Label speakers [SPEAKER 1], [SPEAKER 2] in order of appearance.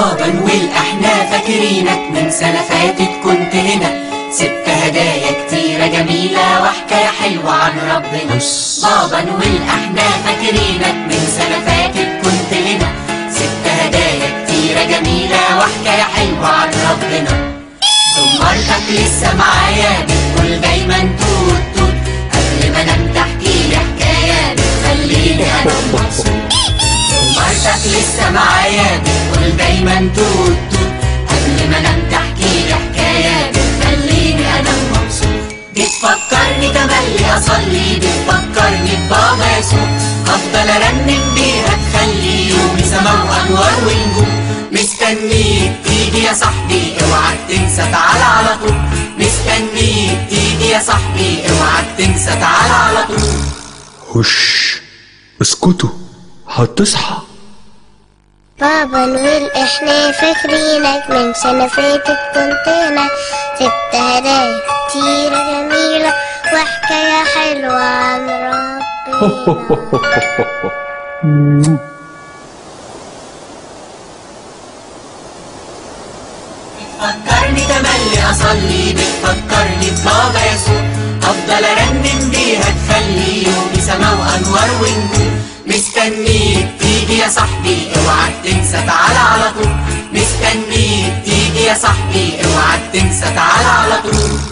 [SPEAKER 1] رمضان والأحنا فاكرينك من سنة فاتت كنت هنا. سبت هدايا كتيرة جميلة وحكاية حلوة عن ربنا. بابا نويل إحنا فاكرينك من سنة فاتت كنت هنا. سبت هدايا كتيرة جميلة وحكاية حلوة عن ربنا. دمرتك لسه معايا بتقول دايما توت قبل ما انام تحكي لي انام مبسوط. بتفكرني تملي أصلي؟ بتفكرني ببابا يسوع. أرنم بيها تخلي يومي سما وأنوار ونجوم. مستنيك تيجي يا صاحبي اوعى تنسى تعالى على طول. مستنيك تيجي يا صاحبي اوعى تنسى تعالى على طول.
[SPEAKER 2] هش اسكتوا. هتصحى.
[SPEAKER 3] بابا نقول إحنا فاكرينك من سنة فاتت كنت هنا سبت هدايا كتيرة جميلة وحكاية حلوة عن ربنا
[SPEAKER 1] بتفكرني تملي أصلي بتفكرني ببابا يسوع. أفضل أرنم بيها تخلي يومي سما وأنوار ونجوم مستنيك تيجي يا صاحبي اوعى تنسى تعالى على طول. مستنيك تيجي يا صاحبي اوعى تنسى تعالى على طول.